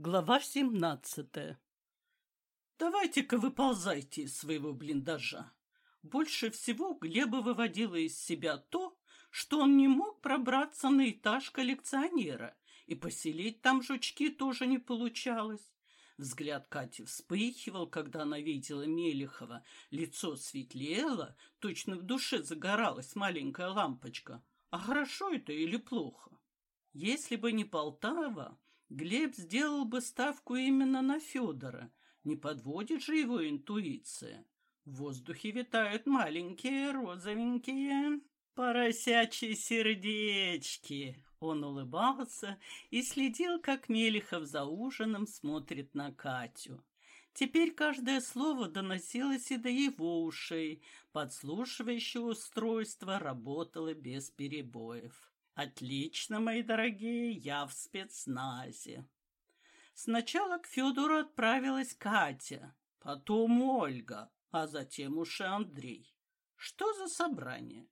Глава семнадцатая. «Давайте-ка выползайте из своего блиндажа». Больше всего Глеба выводило из себя то, что он не мог пробраться на этаж коллекционера, и поселить там жучки тоже не получалось. Взгляд Кати вспыхивал, когда она видела Мелехова. Лицо светлело, точно в душе загоралась маленькая лампочка. А хорошо это или плохо? Если бы не Полтава, Глеб сделал бы ставку именно на Федора. Не подводит же его интуиция. В воздухе витают маленькие розовенькие поросячьи сердечки. Он улыбался и следил, как Мелехов за ужином смотрит на Катю. Теперь каждое слово доносилось и до его ушей. Подслушивающее устройство работало без перебоев. Отлично, мои дорогие, я в спецназе. Сначала к Федору отправилась Катя, потом Ольга, а затем уж и Андрей. Что за собрание?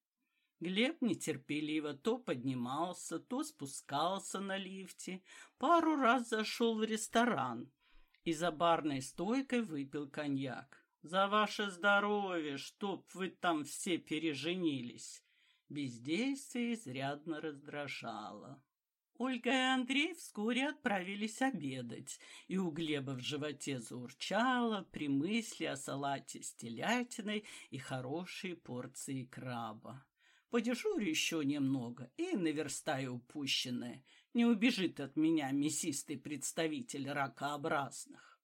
Глеб нетерпеливо то поднимался, то спускался на лифте, пару раз зашел в ресторан и за барной стойкой выпил коньяк. «За ваше здоровье, чтоб вы там все переженились!» Бездействие изрядно раздражало. Ольга и Андрей вскоре отправились обедать, и у Глеба в животе заурчало при мысли о салате с телятиной и хорошей порции краба. Подежурю еще немного и наверстаю упущенное. Не убежит от меня мясистый представитель ракообразных.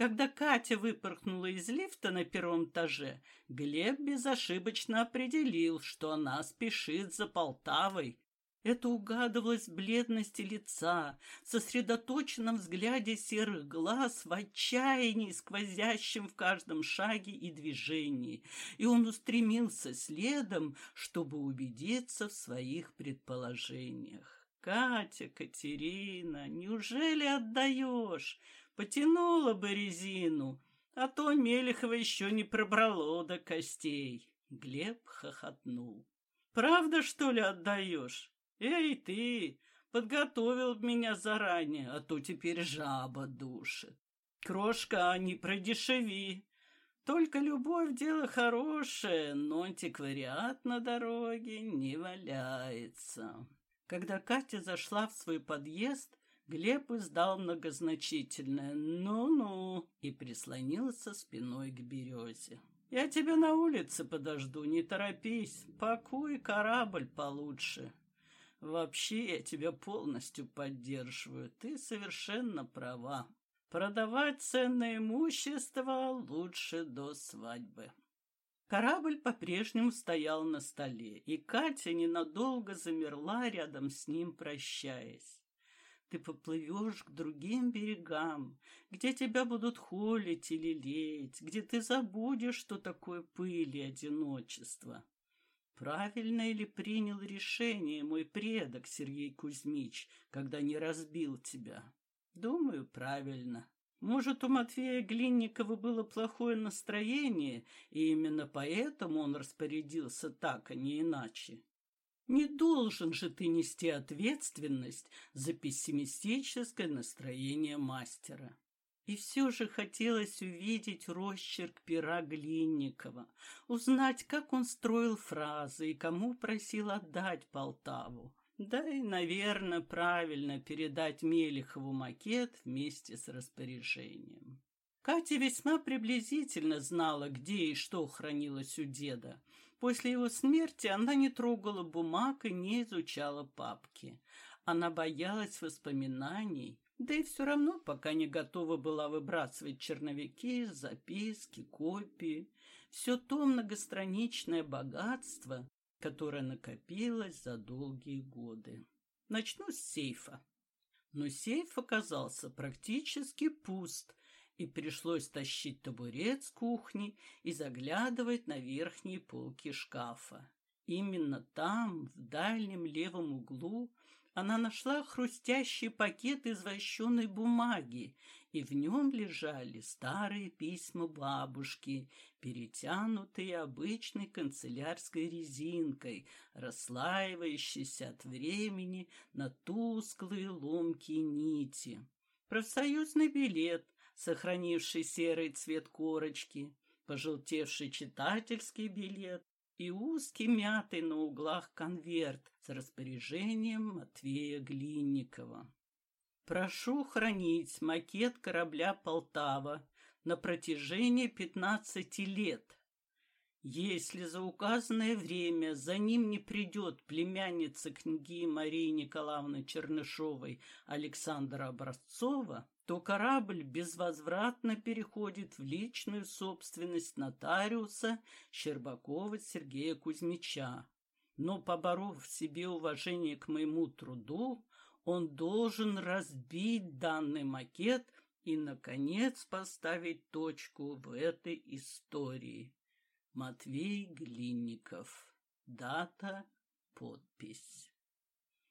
Когда Катя выпорхнула из лифта на первом этаже, Глеб безошибочно определил, что она спешит за Полтавой. Это угадывалось в бледности лица, в сосредоточенном взгляде серых глаз, в отчаянии, сквозящем в каждом шаге и движении, и он устремился следом, чтобы убедиться в своих предположениях. «Катя, Катерина, неужели отдаешь? Потянула бы резину, а то Мелехова еще не пробрало до костей. Глеб хохотнул. «Правда, что ли, отдаешь? Эй, ты, подготовил меня заранее, а то теперь жаба душит. Крошка, не продешеви. Только любовь — дело хорошее, но антиквариат на дороге не валяется». Когда Катя зашла в свой подъезд, Глеб издал многозначительное «ну-ну» и прислонился спиной к березе. «Я тебя на улице подожду, не торопись, пакуй корабль получше. Вообще я тебя полностью поддерживаю, ты совершенно права. Продавать ценное имущество лучше до свадьбы». Корабль по-прежнему стоял на столе, и Катя ненадолго замерла рядом с ним, прощаясь. Ты поплывешь к другим берегам, где тебя будут холить или лелеять, где ты забудешь, что такое пыль и одиночество. Правильно ли принял решение мой предок Сергей Кузьмич, когда не разбил тебя? Думаю, правильно. Может, у Матвея Глинникова было плохое настроение, и именно поэтому он распорядился так, а не иначе. Не должен же ты нести ответственность за пессимистическое настроение мастера. И все же хотелось увидеть росчерк пера Глинникова, узнать, как он строил фразы и кому просил отдать Полтаву. Да и, наверное, правильно передать Мелехову макет вместе с распоряжением. Катя весьма приблизительно знала, где и что хранилось у деда, После его смерти она не трогала бумаг и не изучала папки. Она боялась воспоминаний, да и все равно пока не готова была выбрасывать черновики, записки, копии. Все то многостраничное богатство, которое накопилось за долгие годы. Начну с сейфа. Но сейф оказался практически пуст, и пришлось тащить табурет с кухни и заглядывать на верхние полки шкафа. Именно там, в дальнем левом углу, она нашла хрустящий пакет из вощеной бумаги, и в нем лежали старые письма бабушки, перетянутые обычной канцелярской резинкой, расслаивающейся от времени на тусклые ломкие нити. профсоюзный билет, сохранивший серый цвет корочки, пожелтевший читательский билет и узкий мятый на углах конверт с распоряжением Матвея Глинникова. Прошу хранить макет корабля «Полтава» на протяжении 15 лет. Если за указанное время за ним не придет племянница книги Марии Николаевны Чернышовой Александра Образцова, то корабль безвозвратно переходит в личную собственность нотариуса Щербакова Сергея Кузьмича. Но, поборов в себе уважение к моему труду, он должен разбить данный макет и, наконец, поставить точку в этой истории. Матвей Глинников. Дата, подпись.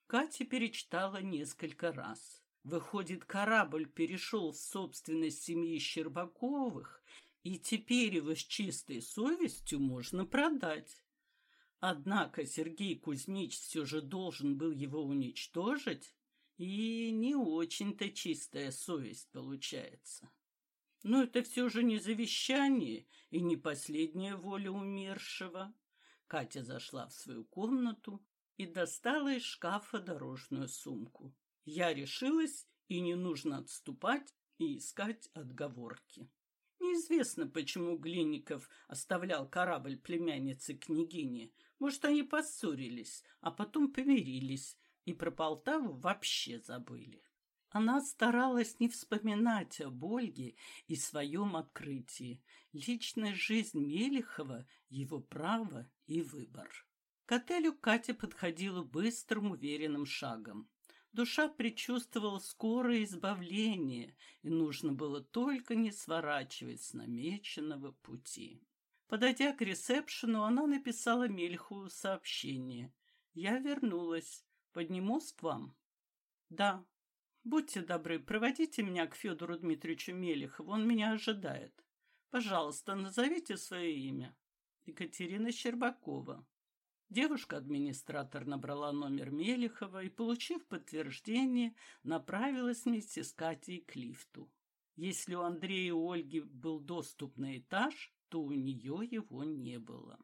Катя перечитала несколько раз. Выходит, корабль перешел в собственность семьи Щербаковых, и теперь его с чистой совестью можно продать. Однако Сергей Кузьмич все же должен был его уничтожить, и не очень-то чистая совесть получается. Но это все же не завещание и не последняя воля умершего. Катя зашла в свою комнату и достала из шкафа дорожную сумку. Я решилась, и не нужно отступать и искать отговорки. Неизвестно, почему Глинников оставлял корабль племянницы княгини. Может, они поссорились, а потом помирились, и про Полтаву вообще забыли. Она старалась не вспоминать об Ольге и своем открытии. Личная жизнь Мелехова — его право и выбор. К отелю Катя подходила быстрым, уверенным шагом. Душа предчувствовала скорое избавление, и нужно было только не сворачивать с намеченного пути. Подойдя к ресепшену, она написала Мельху сообщение. «Я вернулась. Поднимусь к вам?» «Да», Будьте добры, проводите меня к Федору Дмитриевичу Мелехову, он меня ожидает. Пожалуйста, назовите свое имя. Екатерина Щербакова. Девушка-администратор набрала номер Мелехова и, получив подтверждение, направилась вместе с Катей к лифту. Если у Андрея и Ольги был доступ на этаж, то у нее его не было.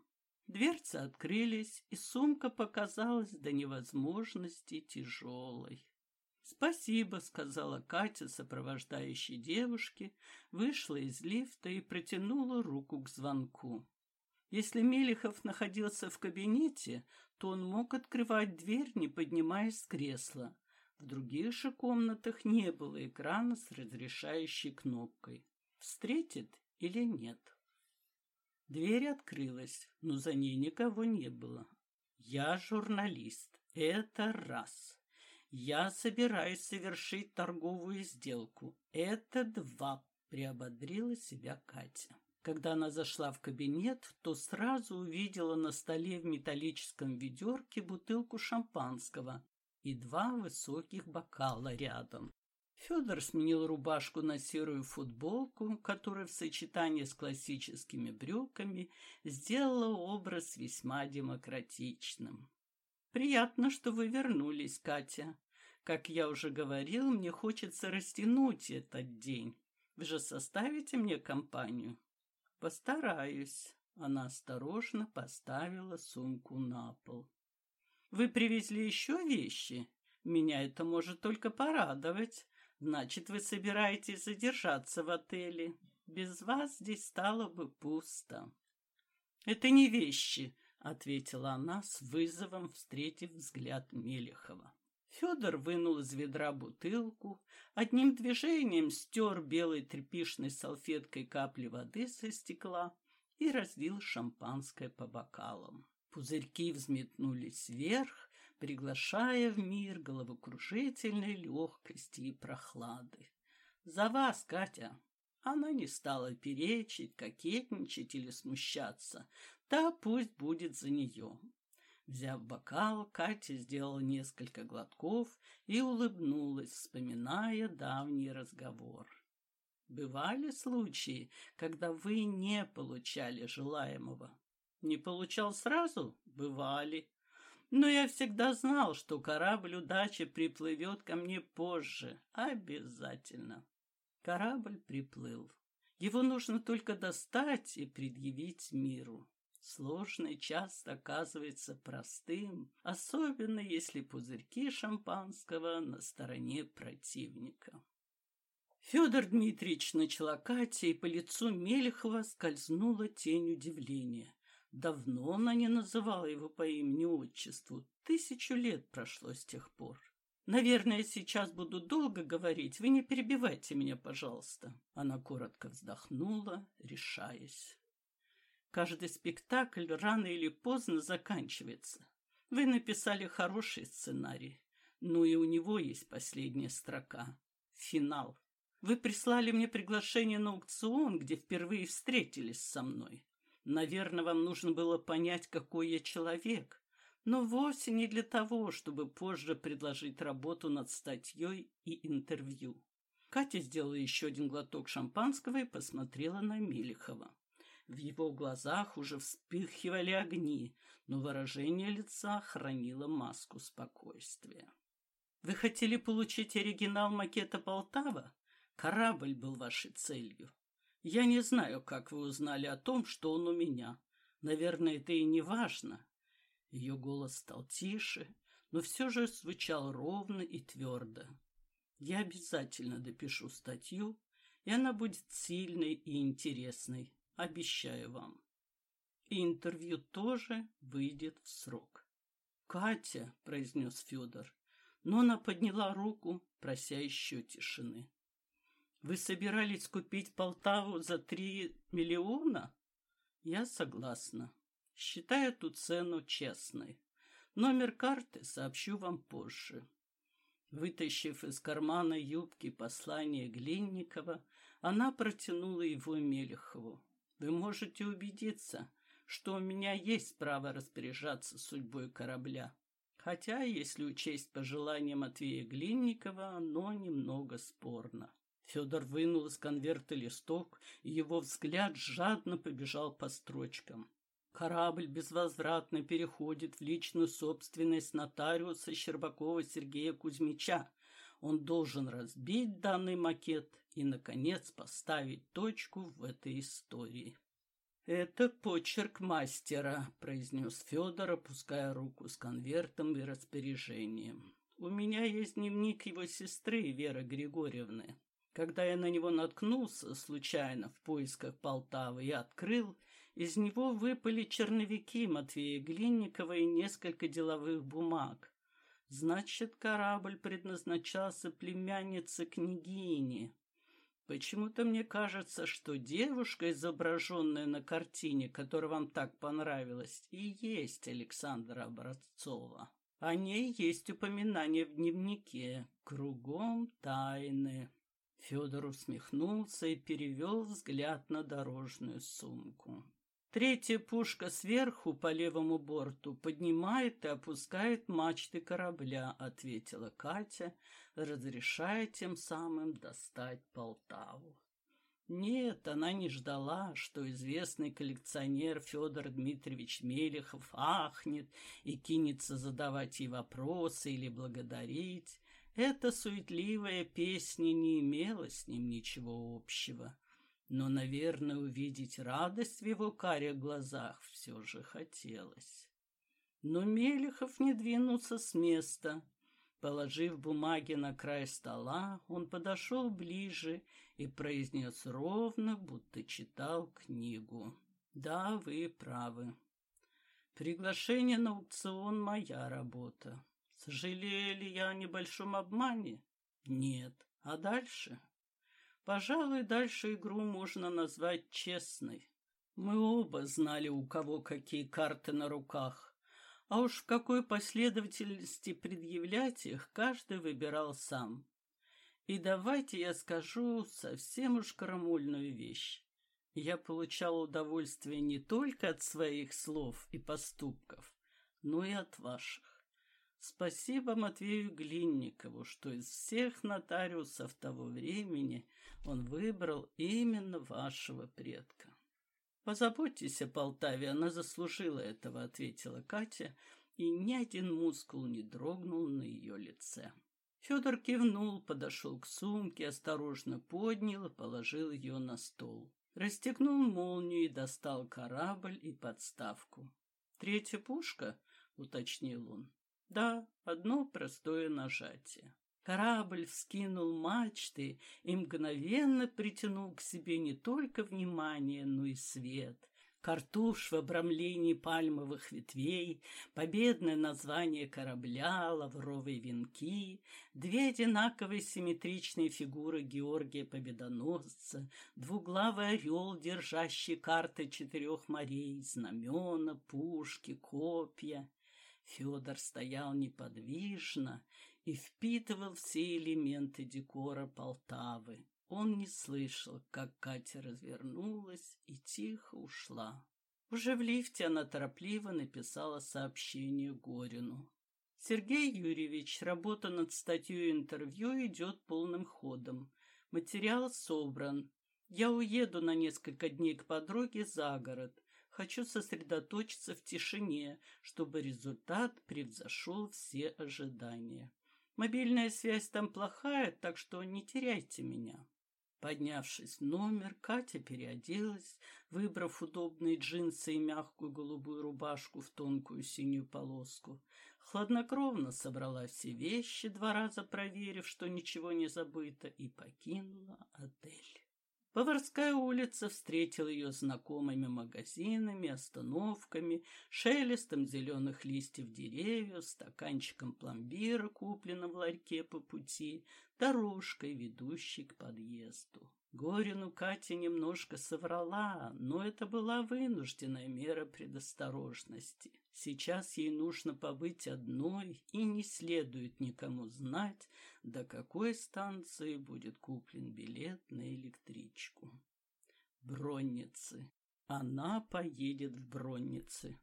Дверцы открылись, и сумка показалась до невозможности тяжелой. «Спасибо», — сказала Катя, сопровождающей девушки, вышла из лифта и протянула руку к звонку. Если Мелехов находился в кабинете, то он мог открывать дверь, не поднимаясь с кресла. В других же комнатах не было экрана с разрешающей кнопкой. Встретит или нет? Дверь открылась, но за ней никого не было. Я журналист. Это раз. Я собираюсь совершить торговую сделку. Это два, приободрила себя Катя. Когда она зашла в кабинет, то сразу увидела на столе в металлическом ведерке бутылку шампанского и два высоких бокала рядом. Федор сменил рубашку на серую футболку, которая в сочетании с классическими брюками сделала образ весьма демократичным. «Приятно, что вы вернулись, Катя. Как я уже говорил, мне хочется растянуть этот день. Вы же составите мне компанию? Постараюсь. Она осторожно поставила сумку на пол. Вы привезли еще вещи? Меня это может только порадовать. Значит, вы собираетесь задержаться в отеле. Без вас здесь стало бы пусто. Это не вещи, ответила она с вызовом, встретив взгляд Мелехова. Федор вынул из ведра бутылку, одним движением стер белой тряпишной салфеткой капли воды со стекла и разлил шампанское по бокалам. Пузырьки взметнулись вверх, приглашая в мир головокружительной легкости и прохлады. «За вас, Катя!» Она не стала перечить, кокетничать или смущаться. Да пусть будет за нее. Взяв бокал, Катя сделала несколько глотков и улыбнулась, вспоминая давний разговор. Бывали случаи, когда вы не получали желаемого? Не получал сразу? Бывали. Но я всегда знал, что корабль удачи приплывет ко мне позже. Обязательно. Корабль приплыл. Его нужно только достать и предъявить миру. Сложный часто оказывается простым, особенно если пузырьки шампанского на стороне противника. Федор Дмитриевич начала Катя, и по лицу Мелехова скользнула тень удивления. Давно она не называла его по имени-отчеству. Тысячу лет прошло с тех пор. «Наверное, сейчас буду долго говорить. Вы не перебивайте меня, пожалуйста». Она коротко вздохнула, решаясь. Каждый спектакль рано или поздно заканчивается. Вы написали хороший сценарий. Ну и у него есть последняя строка. Финал. Вы прислали мне приглашение на аукцион, где впервые встретились со мной. Наверное, вам нужно было понять, какой я человек, но вовсе не для того, чтобы позже предложить работу над статьей и интервью. Катя сделала еще один глоток шампанского и посмотрела на Мелехова. В его глазах уже вспыхивали огни, но выражение лица хранило маску спокойствия. «Вы хотели получить оригинал макета Полтава? Корабль был вашей целью. Я не знаю, как вы узнали о том, что он у меня. Наверное, это и не важно». Ее голос стал тише, но все же звучал ровно и твердо. «Я обязательно допишу статью, и она будет сильной и интересной. Обещаю вам. И интервью тоже выйдет в срок. «Катя», — произнес Федор, но она подняла руку, прося еще тишины. «Вы собирались купить Полтаву за три миллиона?» «Я согласна. Считаю эту цену честной. Номер карты сообщу вам позже». Вытащив из кармана юбки послание Глинникова, она протянула его Мелехову. Вы можете убедиться, что у меня есть право распоряжаться судьбой корабля. Хотя, если учесть пожелания Матвея Глинникова, оно немного спорно. Федор вынул из конверта листок, и его взгляд жадно побежал по строчкам. Корабль безвозвратно переходит в личную собственность нотариуса Щербакова Сергея Кузьмича. Он должен разбить данный макет и, наконец, поставить точку в этой истории. «Это почерк мастера», — произнес Федор, опуская руку с конвертом и распоряжением. «У меня есть дневник его сестры Веры Григорьевны. Когда я на него наткнулся случайно в поисках Полтавы и открыл, из него выпали черновики Матвея Глинникова и несколько деловых бумаг. Значит, корабль предназначался племяннице княгини. Почему-то мне кажется, что девушка, изображенная на картине, которая вам так понравилась, и есть Александра Образцова. О ней есть упоминание в дневнике. Кругом тайны. Федор усмехнулся и перевел взгляд на дорожную сумку. Третья пушка сверху по левому борту поднимает и опускает мачты корабля, ответила Катя, разрешая тем самым достать Полтаву. Нет, она не ждала, что известный коллекционер Федор Дмитриевич Мелехов ахнет и кинется задавать ей вопросы или благодарить. Эта суетливая песня не имела с ним ничего общего но, наверное, увидеть радость в его карих глазах все же хотелось. Но Мелехов не двинулся с места. Положив бумаги на край стола, он подошел ближе и произнес ровно, будто читал книгу. «Да, вы правы. Приглашение на аукцион — моя работа. Сожалею ли я о небольшом обмане? Нет. А дальше? Пожалуй, дальше игру можно назвать честной. Мы оба знали, у кого какие карты на руках. А уж в какой последовательности предъявлять их, каждый выбирал сам. И давайте я скажу совсем уж карамульную вещь. Я получал удовольствие не только от своих слов и поступков, но и от ваших. Спасибо Матвею Глинникову, что из всех нотариусов того времени он выбрал именно вашего предка. «Позаботьтесь о Полтаве, она заслужила этого», — ответила Катя и ни один мускул не дрогнул на ее лице. Федор кивнул, подошел к сумке, осторожно поднял и положил ее на стол. Расстегнул молнию и достал корабль и подставку. «Третья пушка?» — уточнил он. «Да, одно простое нажатие». Корабль вскинул мачты и мгновенно притянул к себе не только внимание, но и свет. Картуш в обрамлении пальмовых ветвей, победное название корабля, лавровые венки, две одинаковые симметричные фигуры Георгия Победоносца, двуглавый орел, держащий карты четырех морей, знамена, пушки, копья. Федор стоял неподвижно и впитывал все элементы декора Полтавы. Он не слышал, как Катя развернулась и тихо ушла. Уже в лифте она торопливо написала сообщение Горину. Сергей Юрьевич, работа над статьей интервью идет полным ходом. Материал собран. Я уеду на несколько дней к подруге за город. Хочу сосредоточиться в тишине, чтобы результат превзошел все ожидания. Мобильная связь там плохая, так что не теряйте меня. Поднявшись в номер, Катя переоделась, выбрав удобные джинсы и мягкую голубую рубашку в тонкую синюю полоску. Хладнокровно собрала все вещи, два раза проверив, что ничего не забыто, и покинула отель. Поварская улица встретила ее знакомыми магазинами, остановками, шелестом зеленых листьев деревьев, стаканчиком пломбира, купленным в ларьке по пути, дорожкой, ведущей к подъезду. Горину Катя немножко соврала, но это была вынужденная мера предосторожности. Сейчас ей нужно побыть одной, и не следует никому знать, до какой станции будет куплен билет на электричку. Бронницы. Она поедет в Бронницы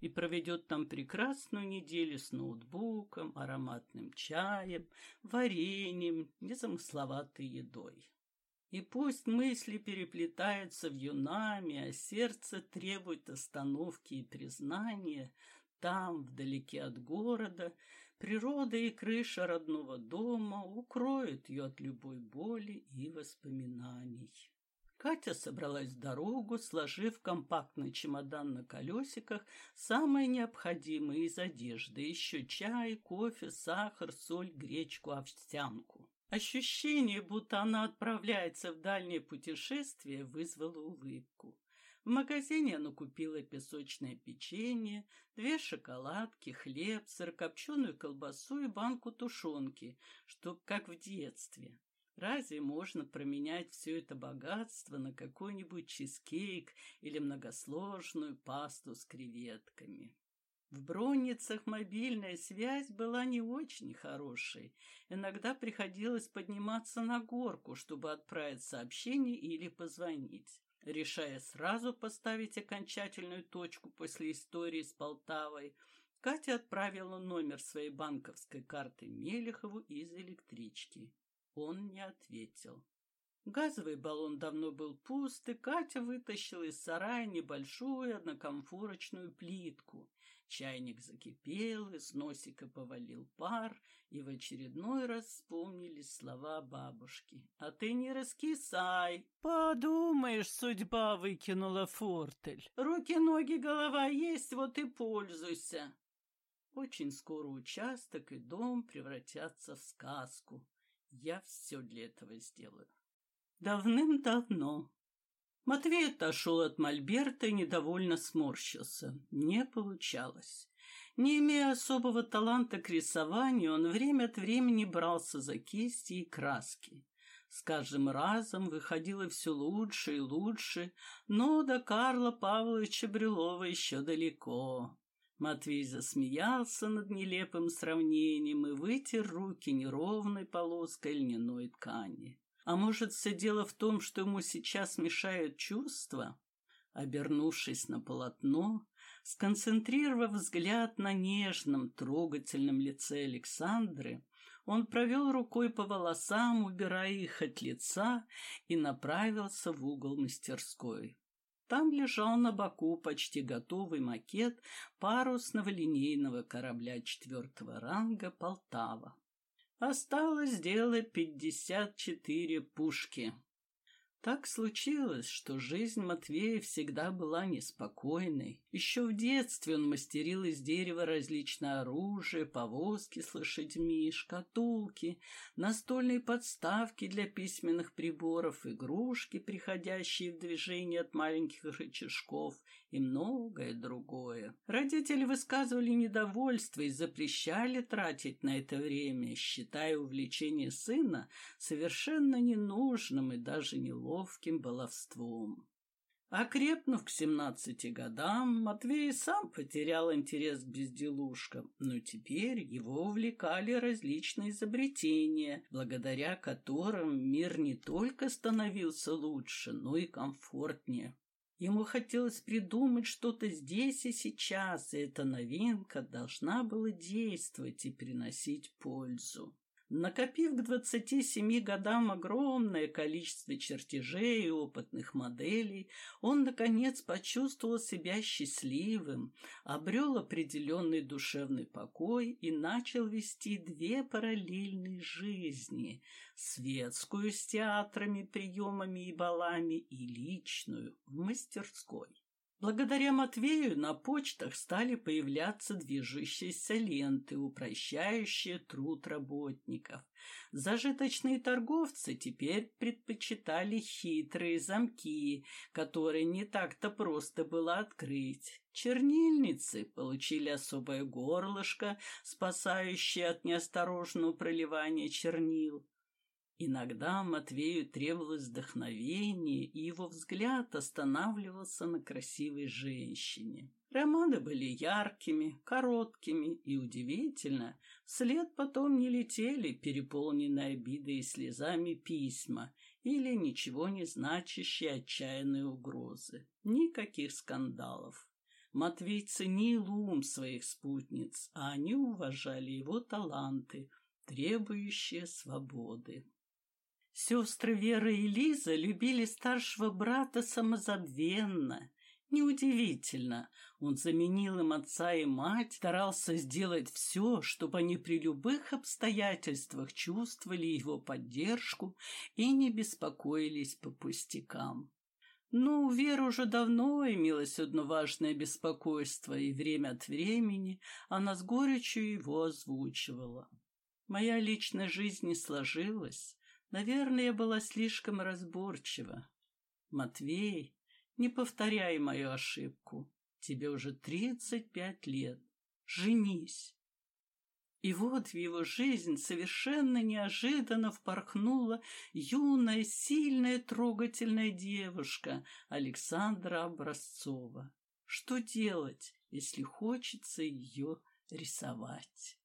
и проведет там прекрасную неделю с ноутбуком, ароматным чаем, вареньем, незамысловатой едой. И пусть мысли переплетаются в юнами, а сердце требует остановки и признания, там, вдалеке от города, природа и крыша родного дома укроют ее от любой боли и воспоминаний. Катя собралась в дорогу, сложив компактный чемодан на колесиках, самое необходимое из одежды, еще чай, кофе, сахар, соль, гречку, овсянку. Ощущение, будто она отправляется в дальнее путешествие, вызвало улыбку. В магазине она купила песочное печенье, две шоколадки, хлеб, сырокопченую колбасу и банку тушенки, чтоб как в детстве. Разве можно променять все это богатство на какой-нибудь чизкейк или многосложную пасту с креветками? В Бронницах мобильная связь была не очень хорошей. Иногда приходилось подниматься на горку, чтобы отправить сообщение или позвонить. Решая сразу поставить окончательную точку после истории с Полтавой, Катя отправила номер своей банковской карты Мелехову из электрички. Он не ответил. Газовый баллон давно был пуст, и Катя вытащила из сарая небольшую однокомфорочную плитку. Чайник закипел, из носика повалил пар, и в очередной раз вспомнились слова бабушки. «А ты не раскисай!» «Подумаешь, судьба выкинула фортель. Руки, ноги, голова есть, вот и пользуйся!» Очень скоро участок и дом превратятся в сказку. Я все для этого сделаю. Давным-давно. Матвей отошел от мольберта и недовольно сморщился. Не получалось. Не имея особого таланта к рисованию, он время от времени брался за кисти и краски. С каждым разом выходило все лучше и лучше, но до Карла Павловича Брюлова еще далеко. Матвей засмеялся над нелепым сравнением и вытер руки неровной полоской льняной ткани. А может, все дело в том, что ему сейчас мешают чувства? Обернувшись на полотно, сконцентрировав взгляд на нежном, трогательном лице Александры, он провел рукой по волосам, убирая их от лица, и направился в угол мастерской. Там лежал на боку почти готовый макет парусного линейного корабля четвертого ранга «Полтава». Осталось сделать пятьдесят четыре пушки. Так случилось, что жизнь Матвея всегда была неспокойной. Еще в детстве он мастерил из дерева различное оружие, повозки с лошадьми, шкатулки, настольные подставки для письменных приборов, игрушки, приходящие в движение от маленьких рычажков и многое другое. Родители высказывали недовольство и запрещали тратить на это время, считая увлечение сына совершенно ненужным и даже неловким ловким баловством. Окрепнув к семнадцати годам, Матвей сам потерял интерес к безделушкам, но теперь его увлекали различные изобретения, благодаря которым мир не только становился лучше, но и комфортнее. Ему хотелось придумать что-то здесь и сейчас, и эта новинка должна была действовать и приносить пользу. Накопив к 27 годам огромное количество чертежей и опытных моделей, он, наконец, почувствовал себя счастливым, обрел определенный душевный покой и начал вести две параллельные жизни – светскую с театрами, приемами и балами и личную в мастерской. Благодаря Матвею на почтах стали появляться движущиеся ленты, упрощающие труд работников. Зажиточные торговцы теперь предпочитали хитрые замки, которые не так-то просто было открыть. Чернильницы получили особое горлышко, спасающее от неосторожного проливания чернил. Иногда Матвею требовалось вдохновение, и его взгляд останавливался на красивой женщине. Романы были яркими, короткими и, удивительно, вслед потом не летели переполненные обидой и слезами письма или ничего не значащие отчаянные угрозы. Никаких скандалов. Матвей ценил ум своих спутниц, а они уважали его таланты, требующие свободы. Сестры Вера и Лиза любили старшего брата самозабвенно. Неудивительно, он заменил им отца и мать, старался сделать все, чтобы они при любых обстоятельствах чувствовали его поддержку и не беспокоились по пустякам. Но у Веры уже давно имелось одно важное беспокойство, и время от времени она с горечью его озвучивала. Моя личная жизнь не сложилась, Наверное, я была слишком разборчива. Матвей, не повторяй мою ошибку. Тебе уже тридцать пять лет. Женись. И вот в его жизнь совершенно неожиданно впорхнула юная, сильная, трогательная девушка Александра Образцова. Что делать, если хочется ее рисовать?